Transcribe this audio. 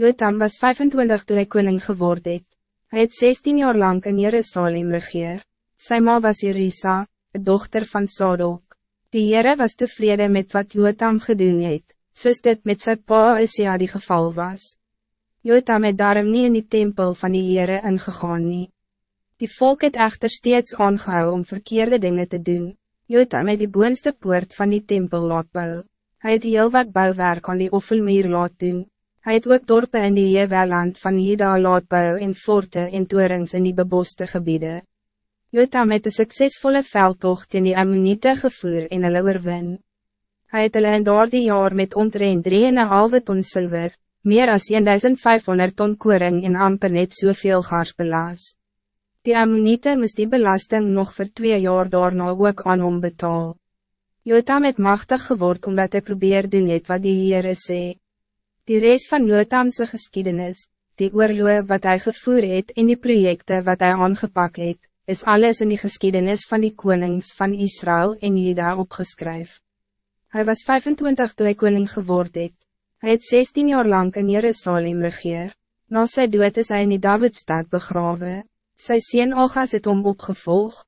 Jotam was 25 toen hij koning geworden het. Hij het 16 jaar lang in Jerusalem regeer. Sy ma was Jerisa, een dochter van Sadok. Die Heere was tevreden met wat Jotam gedoen het, soos dit met sy pa Isia die geval was. Jotam het daarom nie in die tempel van die Heere ingegaan nie. Die volk het echter steeds aangehou om verkeerde dingen te doen. Jotam het die boonste poort van die tempel laat bou. Hy het heel wat bouwwerk aan die offelmeer laat doen. Hij het ook dorpen in die Jeweland van Jeda laat bou en forte en toerings in die beboste gebieden. Jotam het een succesvolle veldtocht in die Ammonite gevoer en hulle oorwin. Hy het hulle in daardie jaar met omtrent 3,5 ton zilver, meer as 1500 ton koring en amper net soveel gaars belaas. Die Ammonite moest die belasting nog voor twee jaar daarna ook aan hom betaal. Jotam het machtig geword omdat hij probeerde doen het wat die Heere sê. Die reis van Jotamse geschiedenis, die oorloge wat hij gevoer het en die projecten wat hij aangepakt het, is alles in die geschiedenis van die konings van Israël en Juda opgeskryf. Hij was 25 toen hij koning geworden het. Hij het 16 jaar lang in Jerusalem regeer. Na sy dood is hy in die Davidstad begraven. Sy sien Algas het om opgevolg.